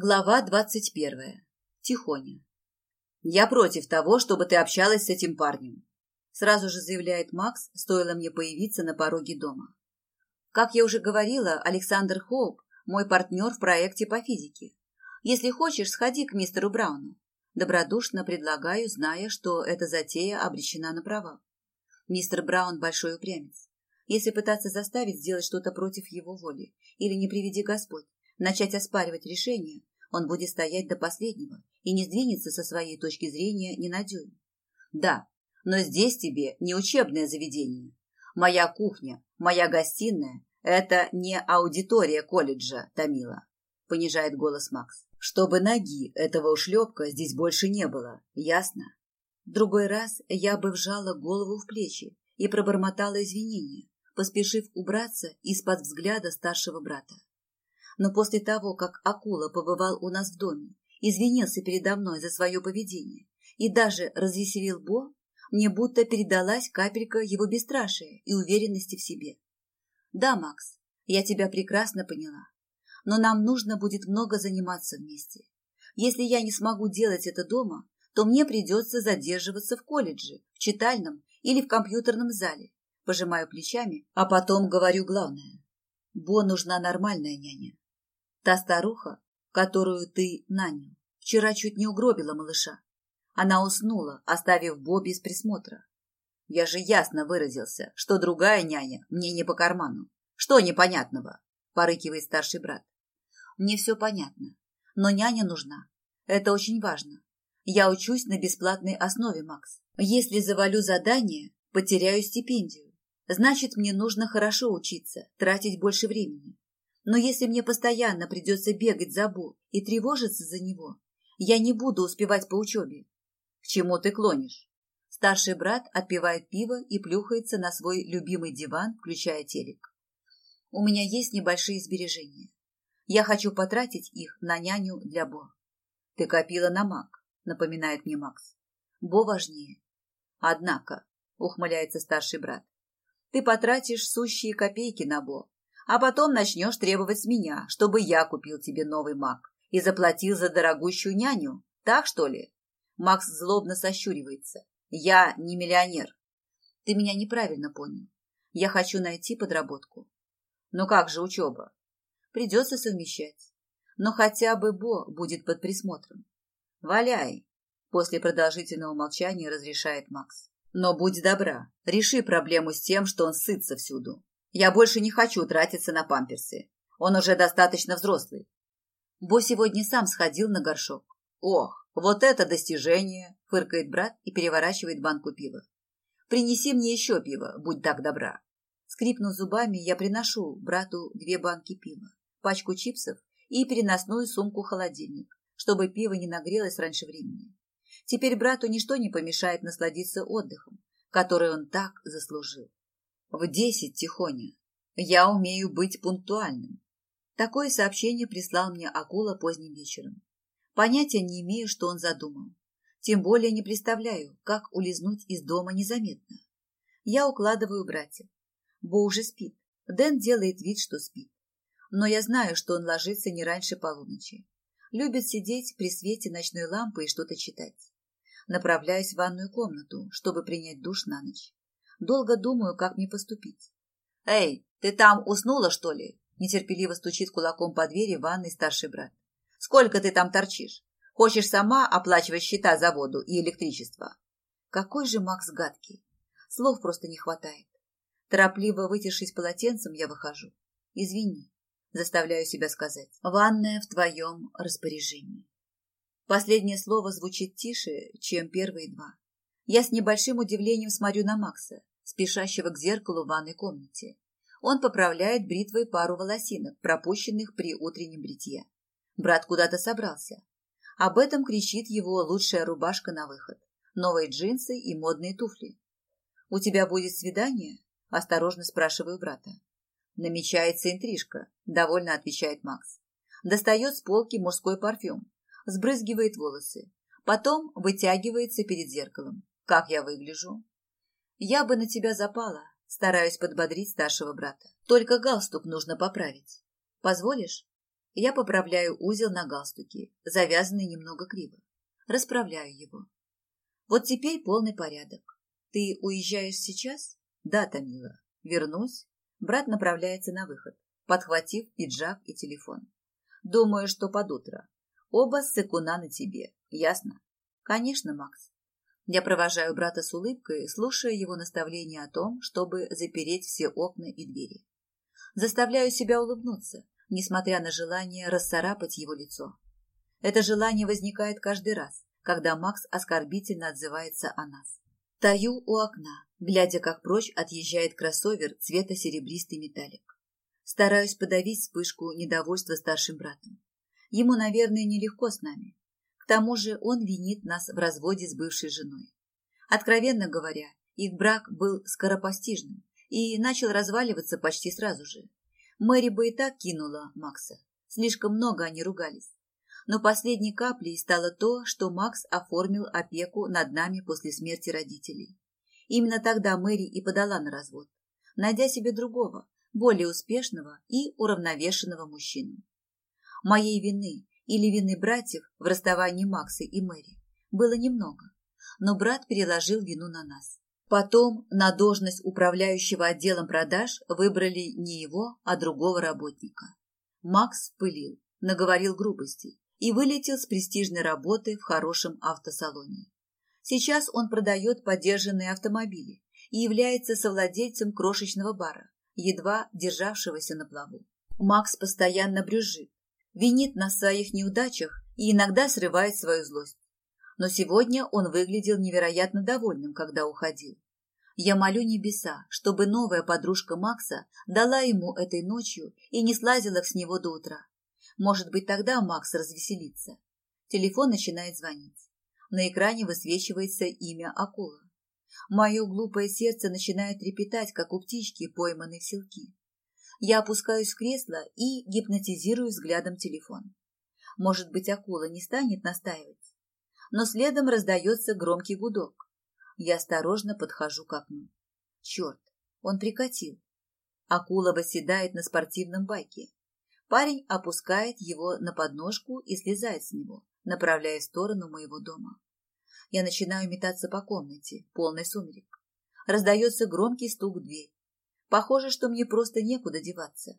Глава двадцать первая. Тихоня. «Я против того, чтобы ты общалась с этим парнем», сразу же заявляет Макс, стоило мне появиться на пороге дома. Как я уже говорила, Александр Хоуп – мой партнер в проекте по физике. Если хочешь, сходи к мистеру Брауну. Добродушно предлагаю, зная, что эта затея обречена на провал. Мистер Браун – большой упрямец. Если пытаться заставить сделать что-то против его воли, или не приведи Господь, начать оспаривать решение, он будет стоять до последнего и не сдвинется со своей точки зрения ни на дюйм. Да, но здесь тебе не учебное заведение. Моя кухня, моя гостиная – это не аудитория колледжа, Томила, понижает голос Макс. Чтобы ноги этого ушлепка здесь больше не было, ясно? другой раз я бы вжала голову в плечи и пробормотала извинения, поспешив убраться из-под взгляда старшего брата но после того, как акула побывал у нас в доме, извинился передо мной за свое поведение и даже развеселил Бо, мне будто передалась капелька его бесстрашия и уверенности в себе. Да, Макс, я тебя прекрасно поняла, но нам нужно будет много заниматься вместе. Если я не смогу делать это дома, то мне придется задерживаться в колледже, в читальном или в компьютерном зале. Пожимаю плечами, а потом говорю главное. Бо нужна нормальная няня. Та старуха, которую ты нанял, вчера чуть не угробила малыша. Она уснула, оставив Бо без присмотра. Я же ясно выразился, что другая няня мне не по карману. Что непонятного? Порыкивает старший брат. Мне все понятно, но няня нужна. Это очень важно. Я учусь на бесплатной основе, Макс. Если завалю задание, потеряю стипендию. Значит, мне нужно хорошо учиться, тратить больше времени. Но если мне постоянно придется бегать за Бо и тревожиться за него, я не буду успевать по учебе. К чему ты клонишь? Старший брат отпивает пиво и плюхается на свой любимый диван, включая телек. У меня есть небольшие сбережения. Я хочу потратить их на няню для Бо. Ты копила на маг, напоминает мне Макс. Бо важнее. Однако, ухмыляется старший брат, ты потратишь сущие копейки на Бо, а потом начнешь требовать с меня, чтобы я купил тебе новый маг и заплатил за дорогущую няню. Так, что ли? Макс злобно сощуривается. Я не миллионер. Ты меня неправильно понял. Я хочу найти подработку. Ну как же учеба? Придется совмещать. Но хотя бы Бо будет под присмотром. Валяй. После продолжительного молчания разрешает Макс. Но будь добра, реши проблему с тем, что он сытся всюду. Я больше не хочу тратиться на памперсы. Он уже достаточно взрослый. Бо сегодня сам сходил на горшок. Ох, вот это достижение, фыркает брат и переворачивает банку пива. Принеси мне еще пива, будь так добра. Скрипнув зубами, я приношу брату две банки пива, пачку чипсов и переносную сумку-холодильник, чтобы пиво не нагрелось раньше времени. Теперь брату ничто не помешает насладиться отдыхом, который он так заслужил. В десять, Тихоня. Я умею быть пунктуальным. Такое сообщение прислал мне Акула поздним вечером. Понятия не имею, что он задумал. Тем более не представляю, как улизнуть из дома незаметно. Я укладываю братьев. Бо уже спит. Дэн делает вид, что спит. Но я знаю, что он ложится не раньше полуночи. Любит сидеть при свете ночной лампы и что-то читать. Направляюсь в ванную комнату, чтобы принять душ на ночь. Долго думаю, как мне поступить. «Эй, ты там уснула, что ли?» Нетерпеливо стучит кулаком по двери ванной старший брат. «Сколько ты там торчишь? Хочешь сама оплачивать счета за воду и электричество?» Какой же Макс гадкий. Слов просто не хватает. Торопливо вытершись полотенцем, я выхожу. «Извини», заставляю себя сказать. «Ванная в твоем распоряжении». Последнее слово звучит тише, чем первые два. Я с небольшим удивлением смотрю на Макса, спешащего к зеркалу в ванной комнате. Он поправляет бритвой пару волосинок, пропущенных при утреннем бритье. Брат куда-то собрался. Об этом кричит его лучшая рубашка на выход, новые джинсы и модные туфли. «У тебя будет свидание?» – осторожно спрашиваю брата. «Намечается интрижка», – довольно отвечает Макс. Достает с полки мужской парфюм, сбрызгивает волосы, потом вытягивается перед зеркалом. Как я выгляжу? Я бы на тебя запала, стараюсь подбодрить старшего брата. Только галстук нужно поправить. Позволишь? Я поправляю узел на галстуке, завязанный немного криво. Расправляю его. Вот теперь полный порядок. Ты уезжаешь сейчас? Да, Томила. Вернусь. Брат направляется на выход, подхватив пиджак и телефон. Думаю, что под утро. Оба ссыкуна на тебе. Ясно? Конечно, Макс. Я провожаю брата с улыбкой, слушая его наставления о том, чтобы запереть все окна и двери. Заставляю себя улыбнуться, несмотря на желание расцарапать его лицо. Это желание возникает каждый раз, когда Макс оскорбительно отзывается о нас. Таю у окна, глядя, как прочь отъезжает кроссовер цвета серебристый металлик. Стараюсь подавить вспышку недовольства старшим братом. Ему, наверное, нелегко с нами. К тому же он винит нас в разводе с бывшей женой. Откровенно говоря, их брак был скоропостижным и начал разваливаться почти сразу же. Мэри бы и так кинула Макса. Слишком много они ругались. Но последней каплей стало то, что Макс оформил опеку над нами после смерти родителей. Именно тогда Мэри и подала на развод, найдя себе другого, более успешного и уравновешенного мужчину. Моей вины или вины братьев в расставании Макса и Мэри было немного, но брат переложил вину на нас. Потом на должность управляющего отделом продаж выбрали не его, а другого работника. Макс пылил, наговорил грубостей и вылетел с престижной работы в хорошем автосалоне. Сейчас он продает подержанные автомобили и является совладельцем крошечного бара, едва державшегося на плаву. Макс постоянно брюзжит, винит на своих неудачах и иногда срывает свою злость. Но сегодня он выглядел невероятно довольным, когда уходил. Я молю небеса, чтобы новая подружка Макса дала ему этой ночью и не слазила с него до утра. Может быть, тогда Макс развеселится. Телефон начинает звонить. На экране высвечивается имя акула. Мое глупое сердце начинает трепетать, как у птички, пойманной в селки. Я опускаюсь в кресло и гипнотизирую взглядом телефон. Может быть, акула не станет настаивать. Но следом раздается громкий гудок. Я осторожно подхожу к окну. Черт, он прикатил. Акула восседает на спортивном байке. Парень опускает его на подножку и слезает с него, направляя в сторону моего дома. Я начинаю метаться по комнате, полной сумерек. Раздается громкий стук в дверь. Похоже, что мне просто некуда деваться.